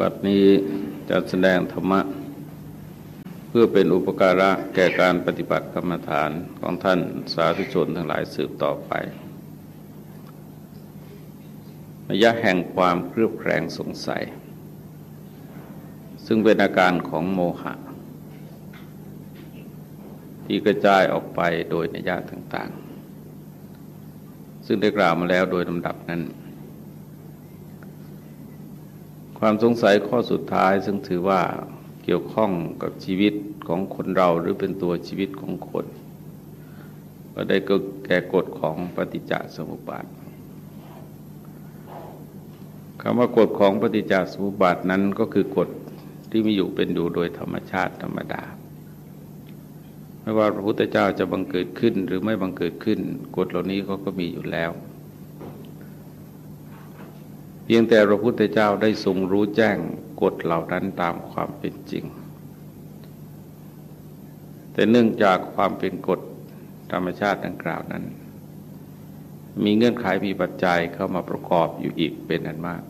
บัดนี้จะแสดงธรรมะ เพื่อเป็นอุปการะแก่การปฏิบัติกรรมฐานของท่านสาธุชนทั้งหลายสืบต่อไประยะแห่งความเครือบแคลงสงสัย ซึ่งเป็นอาการของโมหะ ที่กระจายออกไปโดยนิยะต่างๆ ซึ่งได้กล่าวมาแล้วโดยลำดับนั้น ความสงสัยข้อสุดท้ายซึ่งถือว่าเกี่ยวข้องกับชีวิตของคนเราหรือเป็นตัวชีวิตของคน ก็ได้ก็แก่กฎของปฏิจจสมุปบาทคำว่ากฎของปฏิจจสมุปบาทนั้นก็คือกฎที่มีอยู่เป็นอยู่โดยธรรมชาติธรรมดา ไม่ว่าพระพุทธเจ้าจะบังเกิดขึ้นหรือไม่บังเกิดขึ้นกฎเหล่านี้เขาก็มีอยู่แล้ว เพียงแต่พระพุทธเจ้าได้ทรงรู้แจ้งกฎเหล่านั้นตามความเป็นจริง แต่เนื่องจากความเป็นกฎธรรมชาติดังกล่าวนั้น มีเงื่อนไขมีปัจจัยเข้ามาประกอบอยู่อีกเป็นอันมาก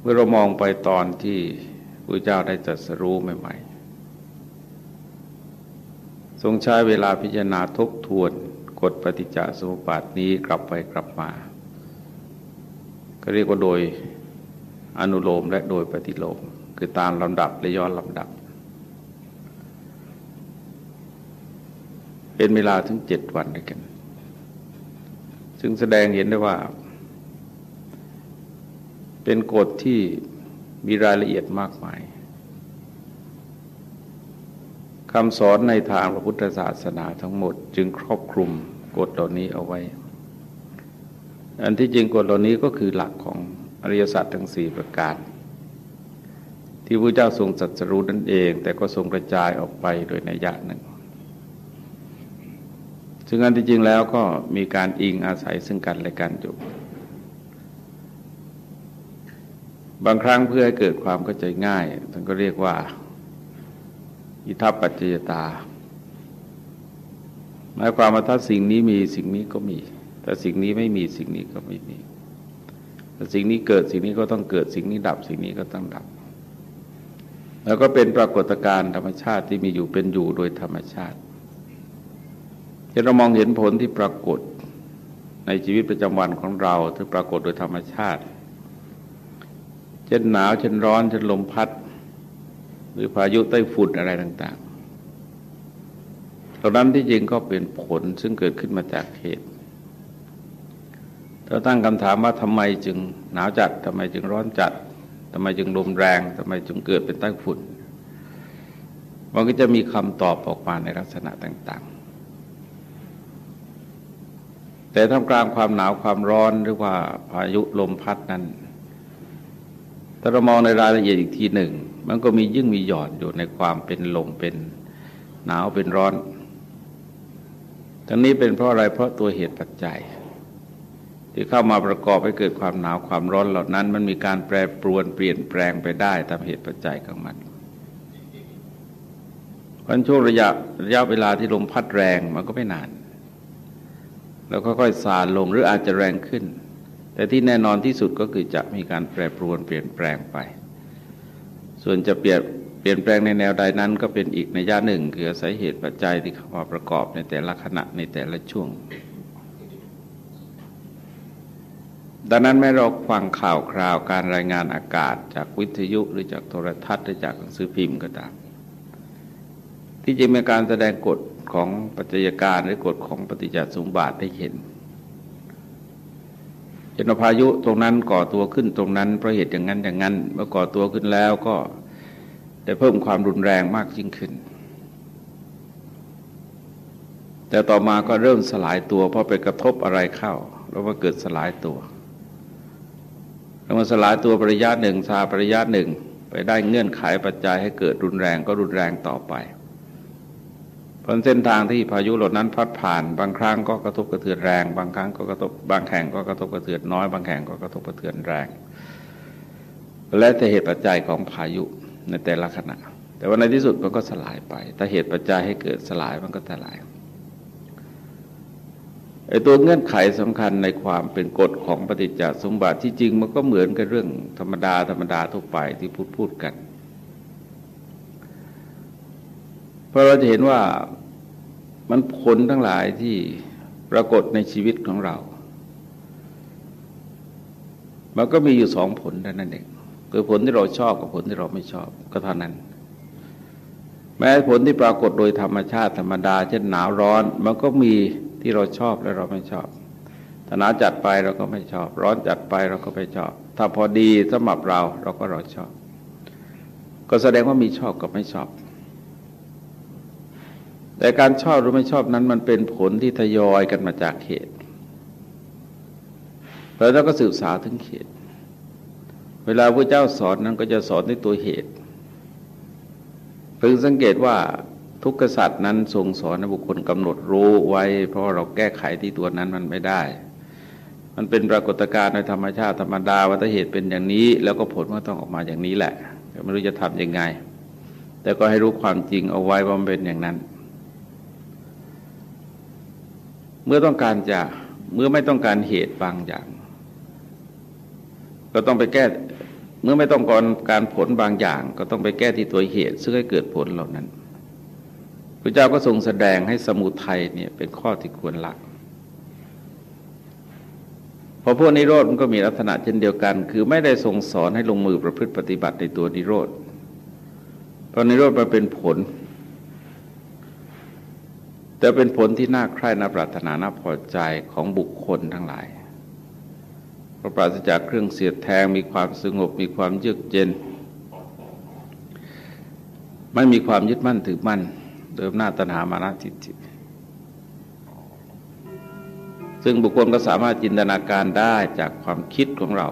เมื่อเรามองไปตอนที่พระเจ้าได้จัดสรู้ใหม่ๆ ทรงใช้เวลาพิจารณาทบทวนกฎปฏิจจสมุปบาทนี้กลับไปกลับมา เรียกว่าโดยอนุโลมและโดยปฏิโลม คือตามลำดับและย้อนลำดับ เป็นเวลาถึงเจ็ดวันด้วยกัน ซึ่งแสดงเห็นได้ว่า เป็นกฎที่มีรายละเอียดมากมายคำสอนในทางพระพุทธศาสนาทั้งหมด จึงครอบคลุมกฎเหล่านี้เอาไว้ อันที่จริงกฎเหล่านี้ก็คือหลักของอริยสัจทั้งสี่ประการ ที่พระเจ้าทรงสัจรู้นั่นเอง แต่ก็ทรงกระจายออกไปโดยนัยยะหนึ่ง ซึ่งอันที่จริงแล้วก็มีการอิงอาศัยซึ่งกันและกันอยู่บางครั้งเพื่อให้เกิดความเข้าใจง่ายท่านก็เรียกว่า อิทัปปัจจยตาหมายความว่าถ้าสิ่งนี้มีสิ่งนี้ก็มี ถ้าสิ่งนี้ไม่มีสิ่งนี้ก็ไม่มีถ้าสิ่งนี้เกิดสิ่งนี้ก็ต้องเกิดสิ่งนี้ดับ สิ่งนี้ก็ต้องดับ แล้วก็เป็นปรากฏการณ์ธรรมชาติที่มีอยู่เป็นอยู่โดยธรรมชาติจะเรามองเห็นผลที่ปรากฏในชีวิตประจำวันของเราที่ปรากฏโดยธรรมชาติ เช่นหนาวเช่นร้อนเช่นลมพัด หรือพายุไต้ฝุ่นอะไรต่างๆเหล่านั้นที่จริงก็เป็นผลซึ่งเกิดขึ้นมาจากเหตุ เราตั้งคำถามว่าทำไมจึงหนาวจัดทำไมจึงร้อนจัดทำไมจึงลมแรงทำไมจึงเกิดเป็นใต้ฝุ่นมันก็จะมีคำตอบออกมาในลักษณะต่าง ๆ แต่ท่ามกลางความหนาวความร้อนหรือว่าพายุลมพัดนั้นถ้าเรามองในรายละเอียดอีกทีหนึ่ง มันก็มียิ่งมีหย่อนอยู่ในความเป็นลมเป็นหนาวเป็นร้อน ทั้งนี้เป็นเพราะอะไรเพราะตัวเหตุปัจจัย ที่เข้ามาประกอบให้เกิดความหนาวความร้อนเหล่านั้น มันมีการแปรปรวนเปลี่ยนแปลงไปได้ตามเหตุปัจจัยของมันพันช่วงระยะระยะเวลาที่ลมพัดแรงมันก็ไม่นาน แล้วค่อยๆสานลงหรืออาจจะแรงขึ้น แต่ที่แน่นอนที่สุดก็คือจะมีการแปรปรวนเปลี่ยนแปลงไป ส่วนจะเปลี่ยนเปลี่ยนแปลงในแนวใดนั้นก็เป็นอีกในย่าหนึ่ง คือสาเหตุปัจจัยที่เข้ามาประกอบในแต่ละขณะในแต่ละช่วง ดังนั้นแม้เราฟังข่าวคราวการรายงานอากาศ จากวิทยุหรือจากโทรทัศน์หรือจากหนังสือพิมพ์ก็ตาม ที่จริงเป็นการแสดงกฎของปัจจัยการหรือกฎของปฏิจจสมบัติได้เห็นเห็นพายุตรงนั้นก่อตัวขึ้นตรงนั้นเพราะเหตุอย่างนั้นอย่างนั้น เมื่อก่อตัวขึ้นแล้วก็ได้เพิ่มความรุนแรงมากยิ่งขึ้น แต่ต่อมาก็เริ่มสลายตัวเพราะไปกระทบอะไรเข้า แล้วก็เกิดสลายตัว แล้วมันสลายตัวปริยะหนึ่งซาปริยะหนึ่งไปได้เงื่อนไขปัจจัยให้เกิดรุนแรงก็รุนแรงต่อไปผลเส้นทางที่พายุหลดนั้นพัดผ่าน บางครั้งก็กระทบกระเทือนแรง บางครั้งก็กระทบบางแห่งก็กระทบกระเทือนน้อย บางแห่งก็กระทบกระเทือนแรง และแต่เหตุปัจจัยของพายุในแต่ละขณะ แต่ว่าในที่สุดมันก็สลายไป ถ้าเหตุปัจจัยให้เกิดสลายมันก็สลาย ไอ้ตัวเงื่อนไขสำคัญในความเป็นกฎของปฏิจจสมบัติที่จริงมันก็เหมือนกับเรื่องธรรมดาธรรมดาทั่วไปที่พูดพูดกัน เพราะเราจะเห็นว่ามันผลทั้งหลายที่ปรากฏในชีวิตของเรา มันก็มีอยู่สองผลเท่านั้นเองคือผลที่เราชอบกับผลที่เราไม่ชอบก็เท่านั้น แม้ผลที่ปรากฏโดยธรรมชาติธรรมดาเช่นหนาวร้อน มันก็มี ที่เราชอบและเราไม่ชอบถนาจัดไปเราก็ไม่ชอบ ร้อนจัดไปเราก็ไม่ชอบ ถ้าพอดีสำหรับเราเราก็เราชอบ ก็แสดงว่ามีชอบกับไม่ชอบ แต่การชอบหรือไม่ชอบนั้นมันเป็นผลที่ทยอยกันมาจากเหตุแล้วเราก็สืบสาถึงเหตุเวลาพระเจ้าสอนนั้นก็จะสอนในตัวเหตุพึงสังเกตว่า ทุกขสัตว์นั้นทรงสอนให้บุคคลกำหนดรู้ไว้ เพราะเราแก้ไขที่ตัวนั้นมันไม่ได้ มันเป็นปรากฏการณ์ในธรรมชาติธรรมดาวัตเหตุเป็นอย่างนี้ แล้วก็ผลก็ต้องออกมาอย่างนี้แหละไม่รู้จะทำยังไง แต่ก็ให้รู้ความจริงเอาไว้ว่ามันเป็นอย่างนั้น เมื่อต้องการจะเมื่อไม่ต้องการเหตุบางอย่าง ก็ต้องไปแก้เมื่อไม่ต้องการการผลบางอย่าง ก็ต้องไปแก้ที่ตัวเหตุ ซึ่งให้เกิดผลเหล่านั้น พระเจ้าก็ทรงแสดงให้สมุทัยเนี่ยเป็นข้อที่ควรละพอพวกนิโรธมันก็มีลักษณะเช่นเดียวกัน คือไม่ได้ทรงสอนให้ลงมือประพฤติปฏิบัติในตัวนิโรธเพราะนิโรธมันเป็นผล แต่เป็นผลที่น่าใคร่น่าปรารถนาน่าพอใจของบุคคลทั้งหลายเพราะปราศจากเครื่องเสียดแทงมีความสงบมีความเยือกเย็น ไม่มีความยึดมั่นถือมั่น โดยอำนาจตัณหามานะทิฏฐิซึ่งบุคคลก็สามารถจินตนาการได้จากความคิดของเรา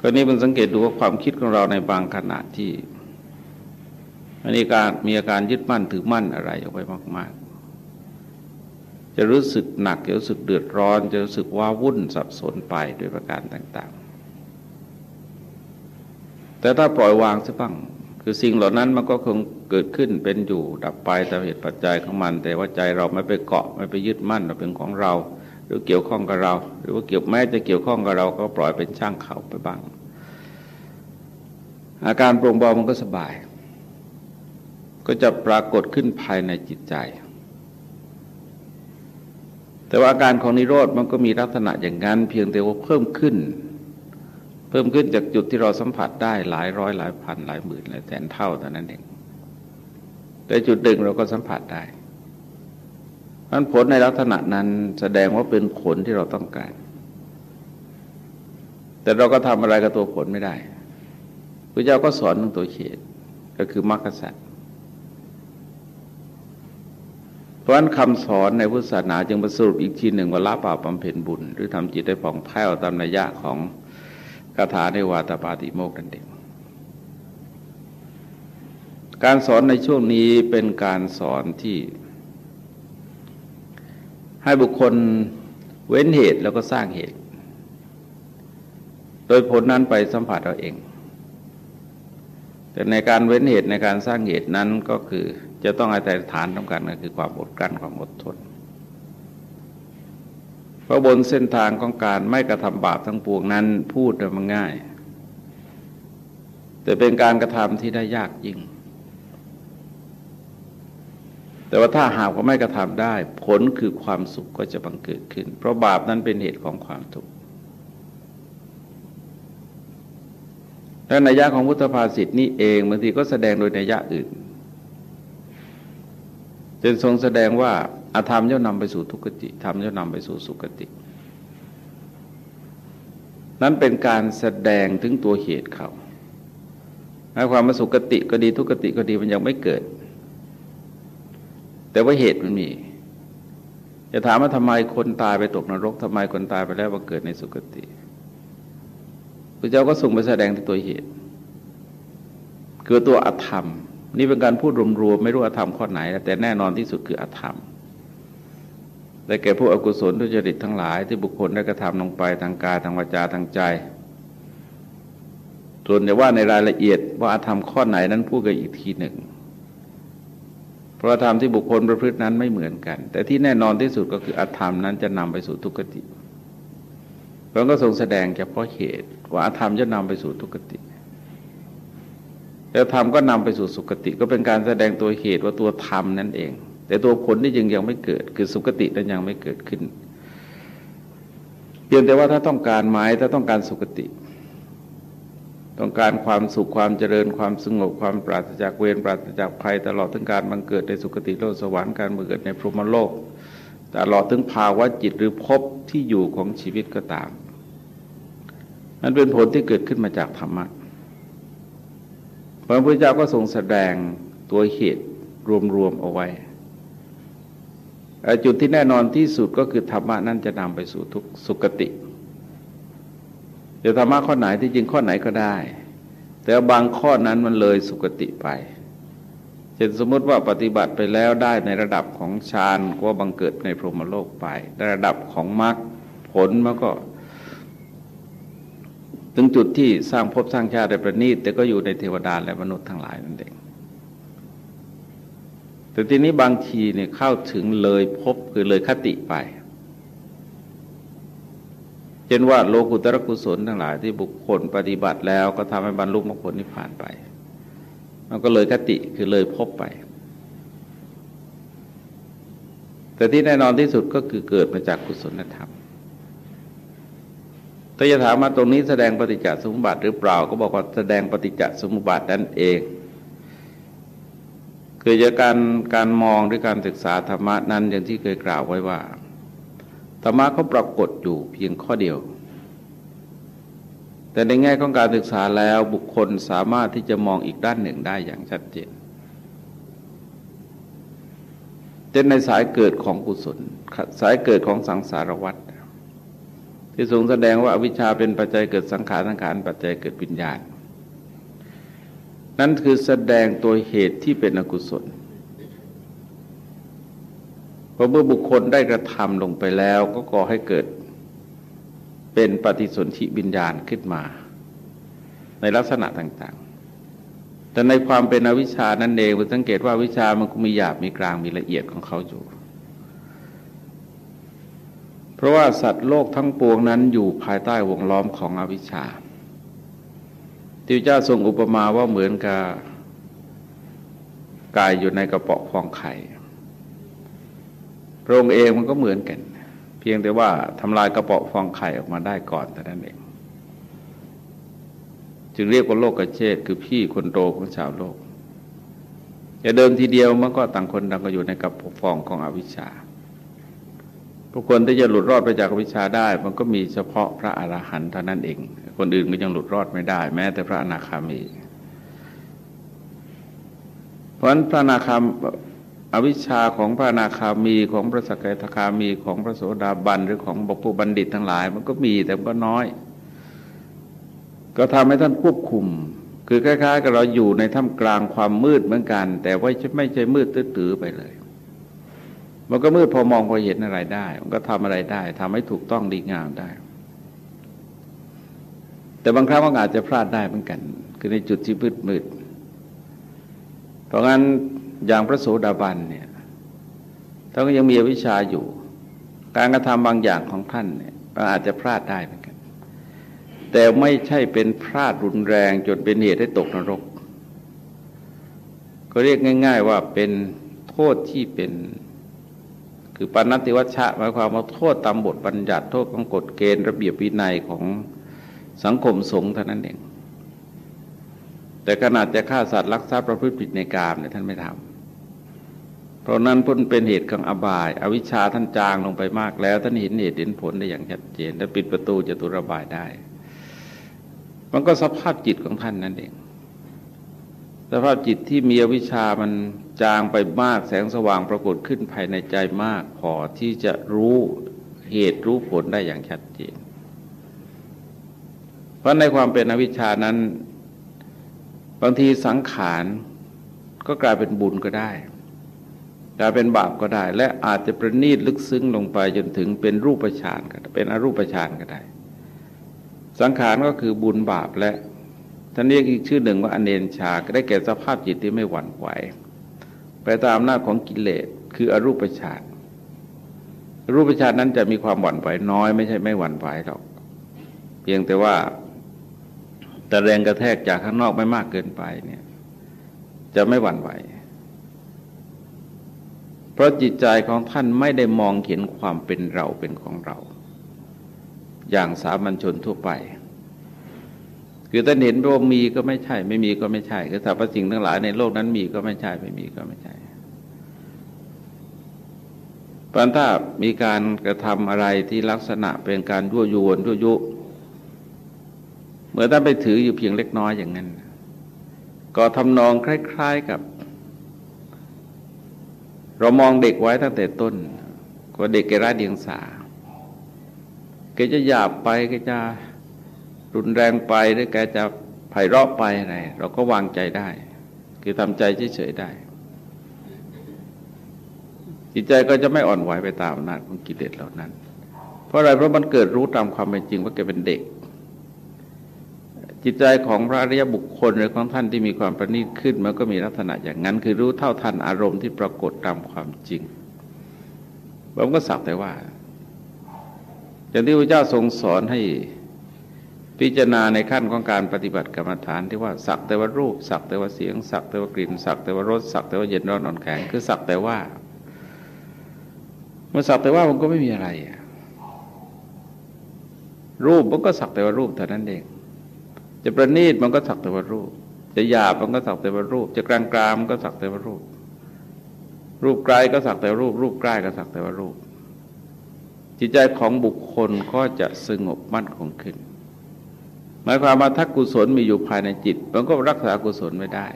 ก็นี้มันสังเกตดูว่าความคิดของเราในบางขณะที่มีการมีอาการยึดมั่นถือมั่นอะไรออกไปมาก ๆ จะรู้สึกหนักจะรู้สึกเดือดร้อน จะรู้สึกว่าวุ่นสับสนไปโดยประการต่าง ๆ แต่ถ้าปล่อยวางซะบ้าง คือสิ่งเหล่านั้นมันก็คงเกิดขึ้นเป็นอยู่ดับไปตามเหตุปัจจัยของมัน แต่ว่าใจเราไม่ไปเกาะไม่ไปยึดมั่นว่าเป็นของเรา หรือเกี่ยวข้องกับเรา หรือว่าเกี่ยวแม้จะเกี่ยวข้องกับเราก็ปล่อยเป็นช่างเขาไปบ้าง อาการโปร่งเบามันก็สบาย ก็จะปรากฏขึ้นภายในจิตใจ แต่ว่าอาการของนิโรธมันก็มีลักษณะอย่างนั้น เพียงแต่ว่าเพิ่มขึ้น เพิ่มขึ้นจากจุดที่เราสัมผัสได้หลายร้อยหลายพันหลายหมื่นหลายแสนเท่าแต่นั้นเองแต่จุดดึงเราก็สัมผัสได้มันผลในลักษณะนั้นแสดงว่าเป็นผลที่เราต้องการ แต่เราก็ทำอะไรกับตัวผลไม่ได้พระเจ้าก็สอนตรงตัวเขตก็คือมรรคสัตว์เพราะฉะนั้นคำสอนในพุทธศาสนาจึงประสรุปอีกทีหนึ่งว่าละบาปบำเพ็ญบุญ หรือทำจิตให้ผ่องแผ้วตามนัยยะของ คาถาในวาตาปาติโมกนั่นเองการสอนในช่วงนี้เป็นการสอนที่ ให้บุคคลเว้นเหตุแล้วก็สร้างเหตุ โดยผลนั้นไปสัมผัสเราเอง แต่ในการเว้นเหตุในการสร้างเหตุนั้นก็คือจะต้องอาศัยฐานต้องการก็คือความอดกลั้นความอดทน เพราะบนเส้นทางของการไม่กระทำบาปทั้งปวงนั้นพูดมันง่าย แต่เป็นการกระทำที่ได้ยากยิ่ง แต่ว่าถ้าหากว่าไม่กระทำได้ ผลคือความสุขก็จะบังเกิดขึ้น เพราะบาปนั้นเป็นเหตุของความทุกข์และนัยยะของพุทธภาษิตนี้เองบางทีก็แสดงโดยนัยยะอื่นจนทรงแสดงว่า อาธรรมย่อมนำไปสู่ทุกขติธรรมย่อมนำไปสู่สุขติ นั้นเป็นการแสดงถึงตัวเหตุเขาหมายความว่าสุขติก็ดีทุกขติก็ดีมันยังไม่เกิด แต่ว่าเหตุมันมีจะถามว่าทำไมคนตายไปตกนรกทำไมคนตายไปแล้วมาเกิดในสุคติพระเจ้าก็ส่งไปแสดงที่ตัวเหตุ คือตัวอธรรม นี่เป็นการพูดรวมๆไม่รู้อธรรมข้อไหน แต่แน่นอนที่สุดคืออธรรม ได้แก่ผู้อกุศลทุจริตทั้งหลายที่บุคคลได้กระทำลงไปทางกายทางวาจาทางใจ ส่วนจะว่าในรายละเอียดว่าอาธรรมข้อไหนนั้นพูดกันอีกทีหนึ่ง เพราะธรรมที่บุคคลประพฤตินั้นไม่เหมือนกัน แต่ที่แน่นอนที่สุดก็คืออธรรมนั้นจะนำไปสู่ทุกขติพระก็ทรงแสดงเฉพาะเหตุ ว่าอธรรมจะนำไปสู่ทุกขติแล้วธรรมก็นำไปสู่สุคติ ก็เป็นการแสดงตัวเหตุว่าตัวธรรมนั่นเอง แต่ตัวผลนี่ยังยังไม่เกิด คือสุคตินั้นยังไม่เกิดขึ้น เพียงแต่ว่าถ้าต้องการหมายถ้าต้องการสุคติ ต้องการความสุขความเจริญความสงบความปราศจากเวรปราศจากภัยตลอดถึงการบังเกิดในสุคติโลกสวรรค์การบังเกิดในพรหมโลกตลอดถึงภาวะจิตหรือภพที่อยู่ของชีวิตก็ตามมันเป็นผลที่เกิดขึ้นมาจากธรรมะพระพุทธเจ้าก็ทรงแสดงตัวเหตุรวมๆเอาไว้ จุดที่แน่นอนที่สุดก็คือธรรมะนั้นจะนำไปสู่ทุกสุคติเดี๋ยวธรรมะข้อไหนที่จริงข้อไหนก็ได้ แต่บางข้อนั้นมันเลยสุคติไปเช่นสมมติว่าปฏิบัติไปแล้วได้ในระดับของฌานก็บังเกิดในพรหมโลกไปในระดับของมรรคผลมันก็ ถึงจุดที่สร้างภพสร้างชาติได้ประณีตแต่ก็อยู่ในเทวดาและมนุษย์ทั้งหลายนั่นเอง แต่ทีนี้บางทีเนี่ยเข้าถึงเลยพบคือเลยคติไปเช่นว่าโลกุตระกุศลทั้งหลายที่บุคคลปฏิบัติแล้วก็ทำให้บรรลุมรรคผลนิพพานไป มันก็เลยคติคือเลยพบไป แต่ที่แน่นอนที่สุดก็คือเกิดมาจากกุศลธรรมถ้าจะถามมาตรงนี้แสดงปฏิจจสมุปบาทหรือเปล่า ก็บอกว่าแสดงปฏิจจสมุปบาทนั่นเอง คือจากการการมองด้วยการศึกษาธรรมะนั้นอย่างที่เคยกล่าวไว้ว่าธรรมะเขาปรากฏอยู่เพียงข้อเดียว แต่ในแง่ของการศึกษาแล้วบุคคลสามารถที่จะมองอีกด้านหนึ่งได้อย่างชัดเจนเช่นในสายเกิดของกุศล สายเกิดของสังสารวัฏที่ทรงแสดงว่าอวิชชาเป็นปัจจัยเกิดสังขารสังขารปัจจัยเกิดวิญญาณ นั่นคือแสดงตัวเหตุที่เป็นอกุศลพอเมื่อบุคคลได้กระทำลงไปแล้วก็ก่อให้เกิดเป็นปฏิสนธิวิญญาณขึ้นมา ในลักษณะต่างๆ แต่ในความเป็นอวิชานั่นเองเราสังเกตว่าวิชามันก็มีหยาบมีกลางมีละเอียดของเขาอยู่ เพราะว่าสัตว์โลกทั้งปวงนั้นอยู่ภายใต้วงล้อมของอวิชชา ที่เจ้าทรงอุปมาว่าเหมือนกับกายอยู่ในกระเป๋อฟองไข่พระองค์เองมันก็เหมือนกัน เพียงแต่ว่าทำลายกระเป๋อฟองไข่ออกมาได้ก่อนแต่นั้นเอง จึงเรียกว่าโลกกระเชษคือพี่คนโตของชาวโลกอย่าเดิมทีเดียวมันก็ต่างคนต่างก็อยู่ในกระป๋อฟองของอวิชชาบุคคลที่จะหลุดรอดไปจากอวิชาได้ มันก็มีเฉพาะพระอรหันต์เท่านั้นเอง คนอื่นก็ยังหลุดรอดไม่ได้ แม้แต่พระอนาคามี เพราะฉะนั้นพระอนาคามอวิชชาของพระอนาคามีของพระสกทาคามีของพระโสดาบันหรือของบุคบัณฑิตทั้งหลาย มันก็มีแต่มันก็น้อยก็ทำให้ท่านควบคุม คือคล้ายๆกับเราอยู่ในท่ามกลางความมืดเหมือนกัน แต่ว่าไม่ใช่มืดตื้อๆไปเลย มันก็มืดพอมองพอเห็นอะไรได้ มันก็ทำอะไรได้ทำให้ถูกต้องดีงามได้ แต่บางครั้งมันอาจจะพลาดได้เหมือนกัน คือในจุดที่มืดมืด เพราะงั้นอย่างพระโสดาบันเนี่ยท่านก็ยังมีวิชาอยู่ การกระทำบางอย่างของท่านเนี่ยมันอาจจะพลาดได้เหมือนกัน แต่ไม่ใช่เป็นพลาดรุนแรงจนเป็นเหตุให้ตกนรก ก็เรียกง่าย ๆ ว่าเป็นโทษที่เป็น คือปณติวัชชะหมายความว่าโทษตามบทบัญญัติโทษของกฎเกณฑ์ระเบียบวินัยของ สังคมสงฆ์เท่านั้นเอง แต่ขนาดจะฆ่าสัตว์ลักทรัพย์ประพฤติผิดในกามเนี่ยท่านไม่ทำเพราะนั้นพ้นเป็นเหตุของอบาย อวิชชาท่านจางลงไปมากแล้ว ท่านเห็นเหตุเห็นผลได้อย่างชัดเจนและปิดประตูจะตุระบายได้ มันก็สภาพจิตของท่านนั่นเองสภาพจิตที่มีอวิชามันจางไปมากแสงสว่างปรากฏขึ้นภายในใจมาก พอที่จะรู้เหตุรู้ผลได้อย่างชัดเจน เพราะในความเป็นอวิชานั้น บางทีสังขารก็กลายเป็นบุญก็ได้กลายเป็นบาปก็ได้ และอาจจะประณีตลึกซึ้งลงไปจนถึงเป็นรูปฌานก็เป็นอรูปฌานก็ได้ สังขารก็คือบุญบาปและท่านเรียกอีกชื่อหนึ่งว่าอเนนชาก็ได้แก่สภาพจิตที่ไม่หวั่นไหวไปตามอำนาจของกิเลสคืออรูปฌานรูปฌานนั้นจะมีความหวั่นไหวน้อยไม่ใช่ไม่หวั่นไหวหรอก เพียงแต่ว่า แต่แรงกระแทกจากข้างนอกไม่มากเกินไปเนี่ย จะไม่หวั่นไหว เพราะจิตใจของท่านไม่ได้มองเห็นความเป็นเราเป็นของเรา อย่างสามัญชนทั่วไป คือท่านเห็นว่ามีก็ไม่ใช่ ไม่มีก็ไม่ใช่คือสรรพสิ่งทั้งหลายในโลกนั้นมีก็ไม่ใช่ ไม่มีก็ไม่ใช่เพราะถ้ามีการกระทำอะไรที่ลักษณะเป็นการยั่วยวนยั่วยุ เมื่อท่านไปถืออยู่เพียงเล็กน้อยอย่างนั้น ก็ทำนองคล้ายๆกับ เรามองเด็กไว้ตั้งแต่ต้น ก็เด็กแกร้าเดียงสาแกจะหยาบไปแกจะรุนแรงไปหรือแกจะไผ่เราะไปอะไรเราก็วางใจได้ คือทำใจเฉยๆได้ จิตใจก็จะไม่อ่อนไหวไปตามอำนาจของกิเลสเหล่านั้น เพราะอะไรเพราะมันเกิดรู้ตามความเป็นจริงว่าแกเป็นเด็ก จิตใจของพระอริยบุคคลหรือของท่านที่มีความประณีตขึ้นมันก็มีลักษณะอย่างนั้น คือรู้เท่าทันอารมณ์ที่ปรากฏตามความจริงผมก็สักแต่ว่า อย่างที่พระเจ้าทรงสอนให้พิจารณาในขั้นของการปฏิบัติกรรมฐานที่ว่าสักแต่ว่ารูปสักแต่ว่าเสียง สักแต่ว่ากลิ่น สักแต่ว่ารสสักแต่ว่าเย็นร้อนอ่อนแข็งคือสักแต่ว่าเมื่อสักแต่ว่ามันก็ไม่มีอะไรรูปมันก็สักแต่ว่ารูปเท่านั้นเอง จะประณีตมันก็สักแต่ว่ารูป จะหยาบมันก็สักแต่ว่ารูป จะกลางกลางมันก็สักแต่ว่ารูป รูปไกลก็สักแต่รูป รูปใกล้ก็สักแต่ว่ารูป จิตใจของบุคคลก็จะสงบมั่นคงขึ้น หมายความว่าถ้ากุศลมีอยู่ภายในจิต มันก็รักษากุศลไม่ได้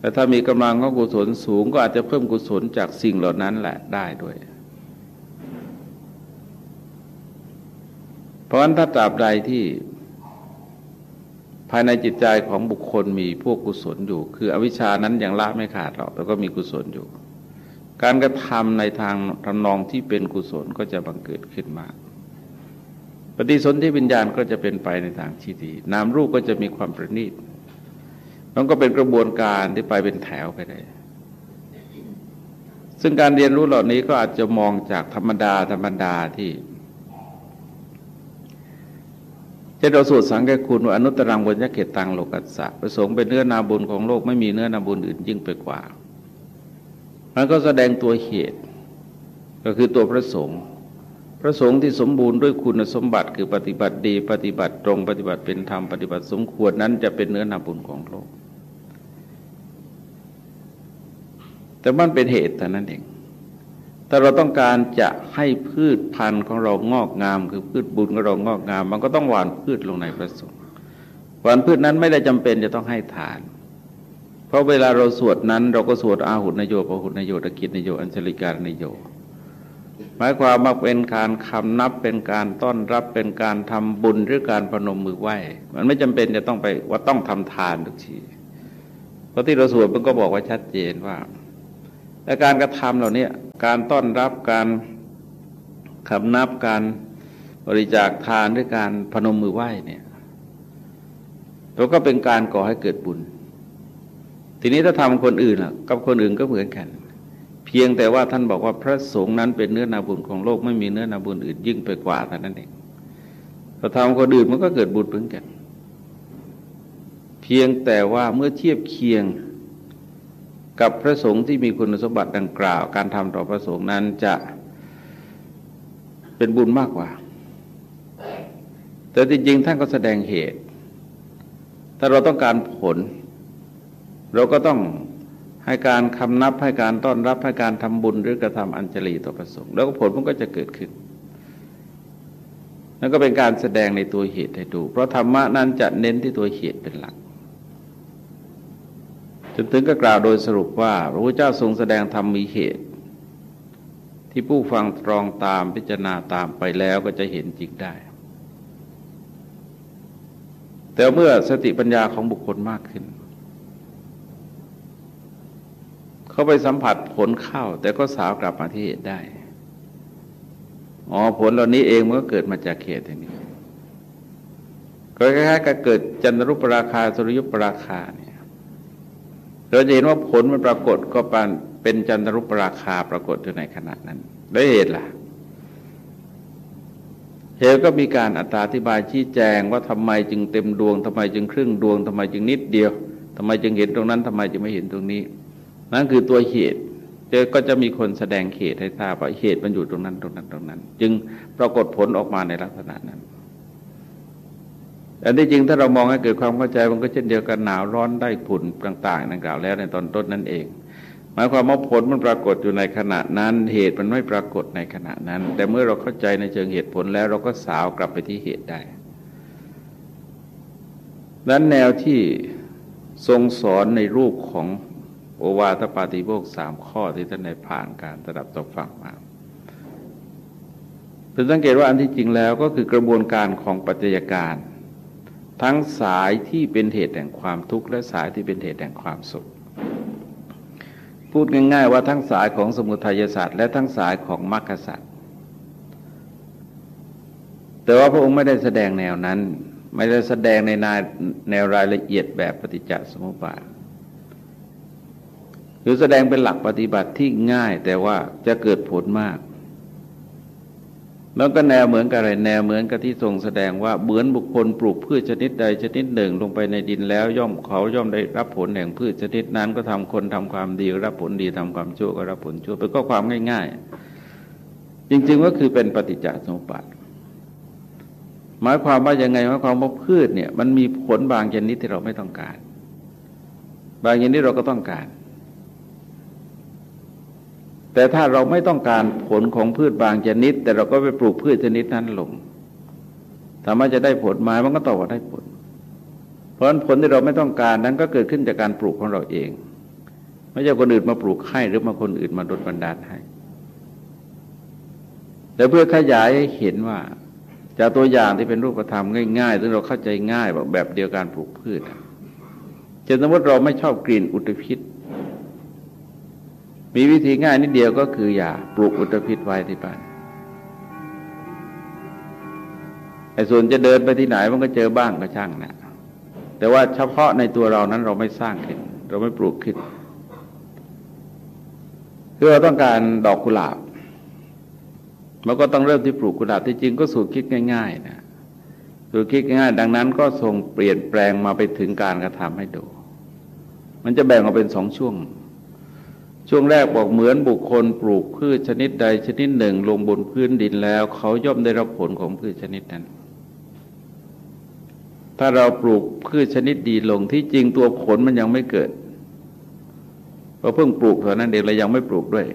แต่ถ้ามีกำลังของกุศลสูงก็อาจจะเพิ่มกุศลจากสิ่งเหล่านั้นแหละได้ด้วย เพราะฉะนั้นถ้าตราบใดที่ภายในจิตใจของบุคคลมีพวกกุศลอยู่ คืออวิชานั้นยังละไม่ขาดหรอกแต่ก็มีกุศลอยู่ การกระทำในทางทำนองที่เป็นกุศลก็จะบังเกิดขึ้นมา ปฏิสนธิวิญญาณก็จะเป็นไปในทางที่ดี นามรูปก็จะมีความประณีตมันก็เป็นกระบวนการที่ไปเป็นแถวไปได้ ซึ่งการเรียนรู้เหล่านี้ก็อาจจะมองจากธรรมดาธรรมดาที่ จะเราสวดสังเกคุณว่าอนุตตรังบุญยเกตังโลกัสสะประสงค์เป็นเนื้อนาบุญของโลกไม่มีเนื้อนาบุญอื่นยิ่งไปกว่า มันก็แสดงตัวเหตุ ก็คือตัวพระสงฆ์พระสงฆ์ที่สมบูรณ์ด้วยคุณสมบัติคือปฏิบัติดี ปฏิบัติตรงปฏิบัติเป็นธรรมปฏิบัติสมควรนั้นจะเป็นเนื้อนาบุญของโลก แต่มันเป็นเหตุแต่นั้นเอง ถ้าเราต้องการจะให้พืชพันธุ์ของเรางอกงาม คือพืชบุญของเรางอกงาม มันก็ต้องหว่านพืชลงในพระสงฆ์หว่านพืชนั้นไม่ได้จำเป็นจะต้องให้ทาน เพราะเวลาเราสวดนั้น เราก็สวดอาหุนโยปหุนโยตะกิจนโยอัญชลิการนโย หมายความว่าเป็นการคำนับเป็นการต้อนรับเป็นการทำบุญหรือการพนมมือไหว้ มันไม่จำเป็นจะต้องไปว่าต้องทำทานทุกทีเพราะที่เราสวดมันก็บอกว่าชัดเจนว่า และการกระทำเหล่านี้การต้อนรับการคำนับการบริจาคทานด้วยการพนมมือไหว้เนี่ยเราก็เป็นการก่อให้เกิดบุญ ทีนี้ถ้าทำคนอื่นล่ะ กับคนอื่นก็เหมือนกัน เพียงแต่ว่าท่านบอกว่าพระสงฆ์นั้นเป็นเนื้อนาบุญของโลกไม่มีเนื้อนาบุญอื่นยิ่งไปกว่าเท่านั้นเองถ้าทำคนอื่นมันก็เกิดบุญเหมือนกัน เพียงแต่ว่าเมื่อเทียบเคียง กับพระสงฆ์ที่มีคุณสมบัติดังกล่าว การทำต่อพระสงฆ์นั้นจะเป็นบุญมากกว่า แต่จริงๆท่านก็แสดงเหตุ ถ้าเราต้องการผล เราก็ต้องให้การคำนับให้การต้อนรับให้การทำบุญหรือกระทำอัญชลีต่อพระสงฆ์แล้วก็ผลมันก็จะเกิดขึ้นนั่นก็เป็นการแสดงในตัวเหตุให้ดู เพราะธรรมะนั้นจะเน้นที่ตัวเหตุเป็นหลัก จนถึงก็กล่าวโดยสรุปว่า พระพุทธเจ้าทรงแสดงธรรมมีเหตุ ที่ผู้ฟังตรองตามพิจารณาตามไปแล้วก็จะเห็นจริงได้ แต่เมื่อสติปัญญาของบุคคลมากขึ้น เขาไปสัมผัสผลเข้า แต่ก็สาวกลับมาที่เหตุได้อ๋อผลเหล่านี้เองมันก็เกิดมาจากเหตุอย่างนี้ก็คล้ายๆกับเกิดจันทรุปราคาสุริยุปราคาเนี่ย เราจะเห็นว่าผลมันปรากฏก็เป็นจันทรุปราคาปรากฏอยู่ในขณะนั้นได้เหตุล่ะเหตุก็มีการอัตราธิบายชี้แจงว่าทำไมจึงเต็มดวงทำไมจึงครึ่งดวงทำไมจึงนิดเดียวทำไมจึงเห็นตรงนั้นทำไมจึงไม่เห็นตรงนี้ นั่นคือตัวเหตุเจอก็จะมีคนแสดงเหตุให้ทราบว่าเหตุมันอยู่ตรงนั้นตรงนั้นตรงนั้น จึงปรากฏผลออกมาในลักษณะนั้น อันที่จริงถ้าเรามองให้เกิดความเข้าใจมันก็เช่นเดียวกันหนาวร้อนได้ผุ่นต่างๆดังกล่าวแล้วในตอนต้นนั่นเอง หมายความว่าผลมันปรากฏอยู่ในขณะนั้น เหตุมันไม่ปรากฏในขณะนั้น แต่เมื่อเราเข้าใจในเชิงเหตุผลแล้ว เราก็สาวกลับไปที่เหตุได้นั้นแนวที่ทรงสอนในรูปของโอวาทปาติโมกสามข้อที่ท่านได้ผ่านการสดับตกฟังมาเพื่อสังเกตว่าอันที่จริงแล้วก็คือกระบวนการของปัจจัยการ ทั้งสายที่เป็นเหตุแห่งความทุกข์และสายที่เป็นเหตุแห่งความสุข พูดง่าย ๆ ว่าทั้งสายของสมุทัยศาสตร์และทั้งสายของมรรคศาสตร์แต่ว่าพระองค์ไม่ได้แสดงแนวนั้น ไม่ได้แสดงในแนวรายละเอียดแบบปฏิจจสมุปบาทคือแสดงเป็นหลักปฏิบัติที่ง่ายแต่ว่าจะเกิดผลมาก แล้วก็แนวเหมือนกับอะไรแนวเหมือนกับที่ทรงแสดงว่าเหมือนบุคคลปลูกพืชชนิดใดชนิดหนึ่งลงไปในดินแล้ว ย่อมเขาย่อมได้รับผลแห่งพืชชนิดนั้นก็ทำคนทำความดีรับผลดีทำความชั่วก็รับผลชั่วเป็นก็ความง่าย ๆ จริงๆก็คือเป็นปฏิจจสมุปบาทหมายความว่ายังไงหมายความว่าพืชเนี่ยมันมีผลบางชนิดที่เราไม่ต้องการ บางชนิดเราก็ต้องการ แต่ถ้าเราไม่ต้องการผลของพืชบางชนิด แต่เราก็ไปปลูกพืชชนิดนั้นลงถามว่าจะได้ผลไหมมันก็ตอบว่าได้ผล เพราะฉะนั้นผลที่เราไม่ต้องการนั้นก็เกิดขึ้นจากการปลูกของเราเอง ไม่ใช่คนอื่นมาปลูกให้หรือมาคนอื่นมาดลบันดาลให้แต่เพื่อขยายให้เห็นว่าจากตัวอย่างที่เป็นรูปธรรมง่ายๆซึ่งเราเข้าใจง่ายแบบเดียวกันปลูกพืชเช่นสมมติเราไม่ชอบกลิ่นอุตภิษ มีวิธีง่ายนิดเดียวก็คืออย่าปลูกอุตภิษไว้ที่บ้านไอ้ส่วนจะเดินไปที่ไหนมันก็เจอบ้างก็ช่างนะแต่ว่าเฉพาะในตัวเรานั้นเราไม่สร้างขึ้น เราไม่ปลูกขึ้นคือเราต้องการดอกกุหลาบมันก็ต้องเริ่มที่ปลูกกุหลาบที่จริงก็สูตรคิดง่ายๆนะสูตรคิดง่ายดังนั้น ก็ทรงเปลี่ยนแปลงมาไปถึงการกระทำให้ดู มันจะแบ่งออกเป็นสองช่วง ช่วงแรกบอกเหมือนบุคคลปลูกพืชชนิดใดชนิดหนึ่ง ลงบนพื้นดินแล้ว เขาย่อมได้รับผลของพืชชนิดนั้น ถ้าเราปลูกพืชชนิดดีลงที่จริงตัวผลมันยังไม่เกิดเพราะเพิ่งปลูกเท่านั้นเองเรายังไม่ปลูกด้วย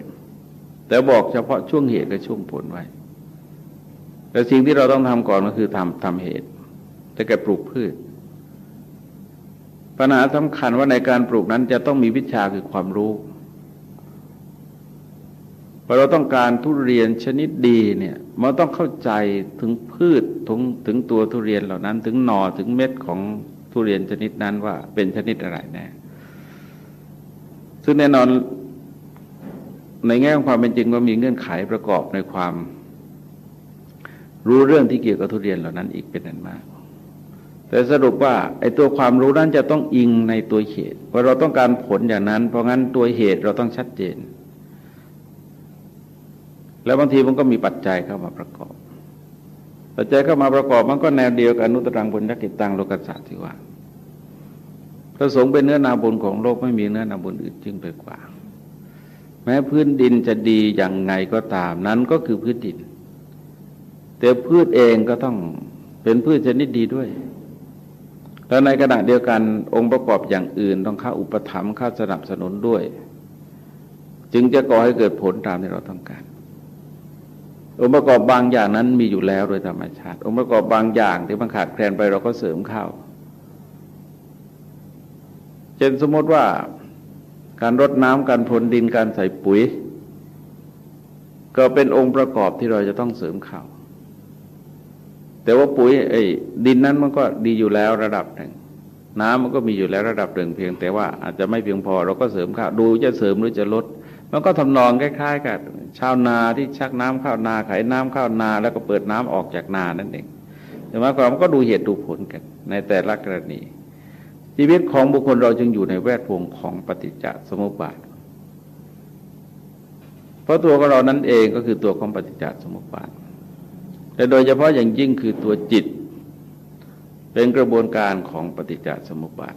แต่บอกเฉพาะช่วงเหตุกับช่วงผลไว้ แต่สิ่งที่เราต้องทำก่อนก็คือทำทำเหตุแต่แกปลูกพืช ปัญหาสำคัญว่าในการปลูกนั้นจะต้องมีวิชาคือความรู้ พอเราต้องการทุเรียนชนิดดีเนี่ยมันต้องเข้าใจถึงพืชถึงถึงตัวทุเรียนเหล่านั้น ถึงหน่อถึงเม็ดของทุเรียนชนิดนั้นว่าเป็นชนิดอะไรแน่ซึ่งแน่นอนในแง่ของความเป็นจริงก็มีเงื่อนไขประกอบในความ รู้เรื่องที่เกี่ยวกับทุเรียนเหล่านั้นอีกเป็นอันมาก แต่สรุปว่าไอ้ตัวความรู้นั้นจะต้องอิงในตัวเหตุเพราะเราต้องการผลอย่างนั้น เพราะงั้นตัวเหตุเราต้องชัดเจน แล้วบางทีมันก็มีปัจจัยเข้ามาประกอบ ปัจจัยเข้ามาประกอบมันก็แนวเดียวกับนุตรังบุญยกิตังโลกัสสะที่ว่าพระสงฆ์เป็นเนื้อนาบุญของโลกไม่มีเนื้อนาบุญอื่นจึงไปกว่า แม้พื้นดินจะดีอย่างไงก็ตามนั้นก็คือพื้นดิน แต่พืชเองก็ต้องเป็นพืชชนิดดีด้วยแล้วในขณะเดียวกันองค์ประกอบอย่างอื่น ต้องเข้าอุปถัมภ์เข้าสนับสนุนด้วย จึงจะก่อให้เกิดผลตามที่เราต้องการ องค์ประกอบบางอย่างนั้นมีอยู่แล้วโดยธรรมชาติ องค์ประกอบบางอย่างที่มันขาดแคลนไปเราก็เสริมเข้าเช่นสมมติว่าการรดน้ำการพรนดินการใส่ปุ๋ย ก็เป็นองค์ประกอบที่เราจะต้องเสริมเข้าแต่ว่าปุ๋ยไอ้ดินนั้นมันก็ดีอยู่แล้วระดับหนึ่งน้ำมันก็มีอยู่แล้วระดับหนึ่งเพียง แต่ว่าอาจจะไม่เพียงพอเราก็เสริมข้าวดูจะเสริมหรือจะลด มันก็ทำนองคล้ายๆกับชาวนาที่ชักน้ำเข้านาไขน้ำเข้านา แล้วก็เปิดน้ำออกจากนานั่นเองแต่ว่าความก็ดูเหตุดูผลกัน ในแต่ละกรณี ชีวิตของบุคคลเราจึงอยู่ในแวดวงของปฏิจจสมุปบาท เพราะตัวของเรานั้นเองก็คือตัวของปฏิจจสมุปบาทแต่โดยเฉพาะอย่างยิ่งคือตัวจิต เป็นกระบวนการของปฏิจจสมุปบาท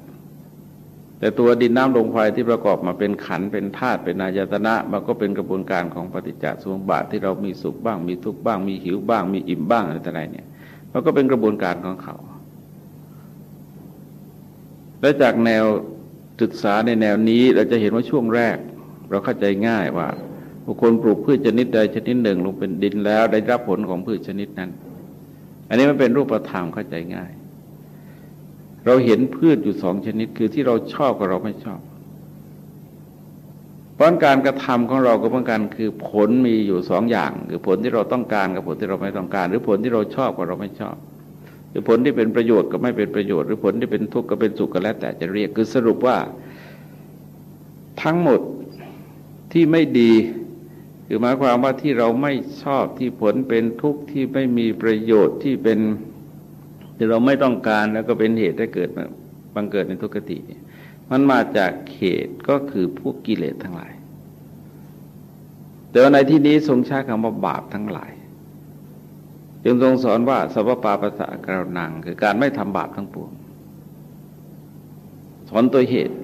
แต่ตัวดินน้ำลมไฟที่ประกอบมาเป็นขันเป็นธาตุเป็นนายตนะมันก็เป็นกระบวนการของปฏิจจสมุปบาทที่เรามีสุขบ้าง มีทุกข์บ้าง มีหิวบ้าง มีอิ่มบ้างอะไรต่างๆเนี่ยมันก็เป็นกระบวนการของเขา และจากแนวศึกษาในแนวนี้เราจะเห็นว่าช่วงแรก เราเข้าใจง่ายว่าบุคคลปลูกพืชชนิดใดชนิดหนึ่งลงเป็นดินแล้วได้รับผลของพืชชนิดนั้น อันนี้มันเป็นรูปธรรมเข้าใจง่าย เราเห็นพืชอยู่สองชนิดคือที่เราชอบกับเราไม่ชอบเพราะการกระทำของเราก็เหมือนกันคือผลมีอยู่สองอย่าง คือผลที่เราต้องการกับผลที่เราไม่ต้องการ หรือผลที่เราชอบกับเราไม่ชอบ หรือผลที่เป็นประโยชน์กับไม่เป็นประโยชน์ หรือผลที่เป็นทุกข์กับเป็นสุขก็แล้วแต่จะเรียกคือสรุปว่า ทั้งหมดที่ไม่ดีคือหมายความว่าที่เราไม่ชอบที่ผลเป็นทุกข์ที่ไม่มีประโยชน์ที่เป็น ที่เราไม่ต้องการแล้วก็เป็นเหตุให้เกิดบังเกิดในทุกขติมันมาจากเหตุก็คือพวกกิเลสทั้งหลาย แต่ว่าในที่นี้ทรงใช้คำว่าบาปทั้งหลาย จึงทรงสอนว่าสัพปาปัสะกรนัง คือการไม่ทำบาปทั้งปวง สอนตัวเหตุ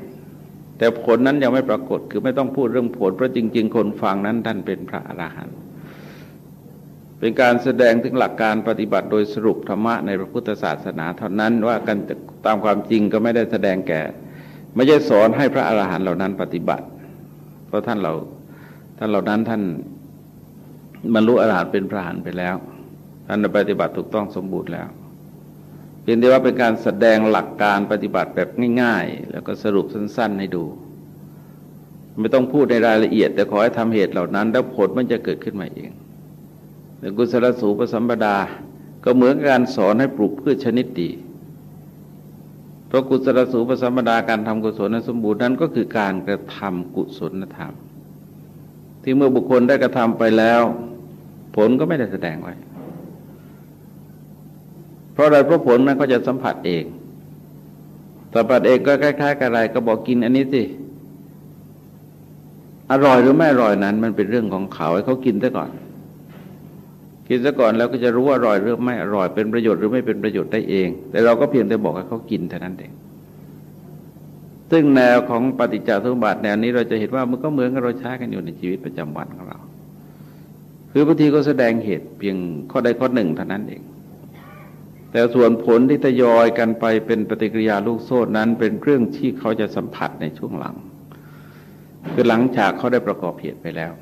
แต่ผลนั้นยังไม่ปรากฏคือไม่ต้องพูดเรื่องผลเพราะจริง ๆ คนฟังนั้นท่านเป็นพระอรหันต์ เป็นการแสดงถึงหลักการปฏิบัติโดยสรุปธรรมะในพระพุทธศาสนาเท่านั้นว่ากันตามความจริงก็ไม่ได้แสดงแก่ ไม่ใช่สอนให้พระอรหันต์เหล่านั้นปฏิบัติ เพราะท่านเราท่านเหล่านั้นท่านบรรลุอรหันต์เป็นพระอรหันต์ไปแล้วท่านปฏิบัติถูกต้องสมบูรณ์แล้วเพียงแต่ว่าเป็นการแสดงหลักการปฏิบัติแบบง่าย ๆ แล้วก็สรุปสั้น ๆ ให้ดู ไม่ต้องพูดในรายละเอียด แต่ขอให้ทำเหตุเหล่านั้น แล้วผลมันจะเกิดขึ้นมาเอง แต่กุศลสูปสัมปดา ก็เหมือนการสอนให้ปลูกพืชชนิดดี เพราะกุศลสูปสัมปดาการทำกุศลนั้นสมบูรณ์นั้นก็คือการกระทำกุศลธรรม ที่เมื่อบุคคลได้กระทำไปแล้ว ผลก็ไม่ได้แสดงไว้ เพราะอะไรเพราะผลนั้นก็จะสัมผัสเองสัมผัสเองก็คล้ายๆกับอะไรก็บอกกินอันนี้สิอร่อยหรือไม่อร่อยนั้น มันเป็นเรื่องของเขาให้เขากินซะก่อน กินซะก่อนแล้วก็จะรู้ว่าอร่อยหรือไม่อร่อยเป็นประโยชน์หรือไม่เป็นประโยชน์ได้เอง แต่เราก็เพียงแต่บอกให้เขากินเท่านั้นเองซึ่งแนวของปฏิจจสมบัติแนวนี้เราจะเห็นว่ามันก็เหมือนกับเราใช้กันอยู่ในชีวิตประจำวันของเรา คือบางทีก็แสดงเหตุเพียงข้อใดข้อหนึ่งเท่านั้นเอง แต่ส่วนผลที่ทยอยกันไปเป็นปฏิกิริยาลูกโซ่นั้น เป็นเครื่องที่เขาจะสัมผัสในช่วงหลัง คือหลังจากเขาได้ประกอบเหตุไปแล้ว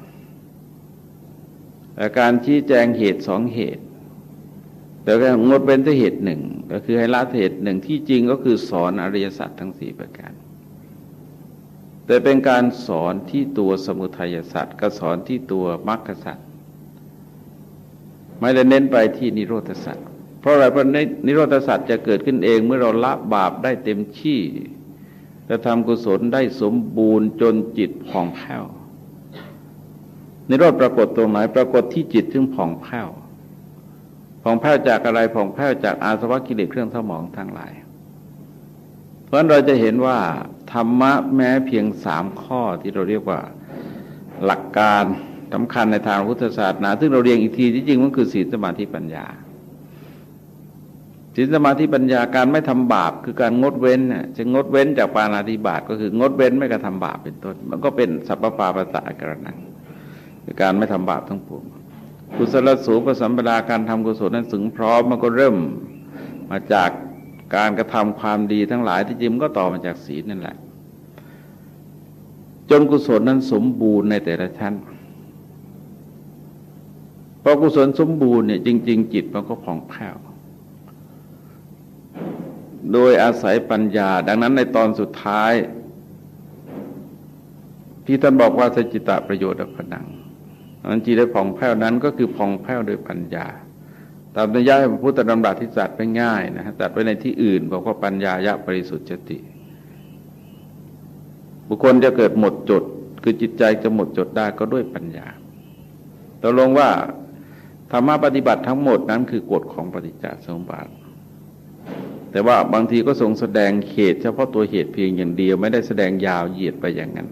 การชี้แจงเหตุสองเหตุ แต่ก็งดเป็นที่เหตุหนึ่งก็คือให้ละเหตุหนึ่งที่จริงก็คือสอนอริยสัจทั้งสี่ประการ แต่เป็นการสอนที่ตัวสมุทัยสัจก็สอนที่ตัวมรรคสัจไม่ได้เน้นไปที่นิโรธสัจเพราะอะไรเพราะนิโรธสัตว์จะเกิดขึ้นเองเมื่อเราละบาปได้เต็มที่จะทำกุศลได้สมบูรณ์จนจิตผ่องแผ้ว นิโรธปรากฏตรงไหนปรากฏที่จิตซึ่งผ่องแผ้วผ่องแผ้วจากอะไรผ่องแผ้วจากอาสวะกิเลสเครื่องสมองทั้งหลาย เพราะนั้นเราจะเห็นว่า ธรรมะแม้เพียงสามข้อที่เราเรียกว่าหลักการสำคัญในทางพุทธศาสนา ซึ่งเราเรียงอีกทีที่จริงมันคือศีลสมาธิปัญญาศีลสมาธิปัญญาการไม่ทำบาปคือการงดเว้นจะงดเว้นจากปานาธิบาตก็คืองดเว้นไม่กระทำบาปเป็นต้น มันก็เป็นสัพพปาปัสสะกระนัง คือการไม่ทำบาปทั้งปวงกุศลสูปสัมปดาการทำกุศลนั้นถึงพร้อมมันก็เริ่มมาจากการกระทำความดีทั้งหลายที่จริงก็ต่อมาจากศีลนั่นแหละ จนกุศลนั้นสมบูรณ์ในแต่ละชั้นพอกุศลสมบูรณ์เนี่ยจริง ๆ จิตมันก็ผ่องแผ้วโดยอาศัยปัญญา ดังนั้นในตอนสุดท้าย ที่ท่านบอกว่าสจิตะประโยชน์ผนัง อันจีได้ผ่องแผ้วนั้นก็คือผ่องแผ้วโดยปัญญา ตามนัยยพระพุทธดำรัสที่จัดไปง่ายนะฮะจัดไว้ในที่อื่นบอกว่าปัญญายะบริสุทธิ์จติ บุคคลจะเกิดหมดจด คือจิตใจจะหมดจดได้ก็ด้วยปัญญาตกลงว่าธรรมะปฏิบัติทั้งหมดนั้นคือกฎของปฏิจจสมบัติแต่ว่าบางทีก็ทรงแสดงเหตุเฉพาะตัวเหตุเพียงอย่างเดียวไม่ได้แสดงยาวเหยียดไปอย่างนั้น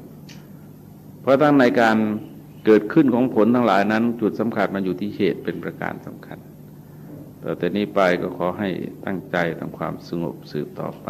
เพราะทั้งในการ เกิดขึ้นของผลทั้งหลายนั้น จุดสำคัญมันอยู่ที่เหตุเป็นประการสำคัญ ต่อแต่นี้ไปก็ขอให้ตั้งใจทำความสงบสืบต่อไป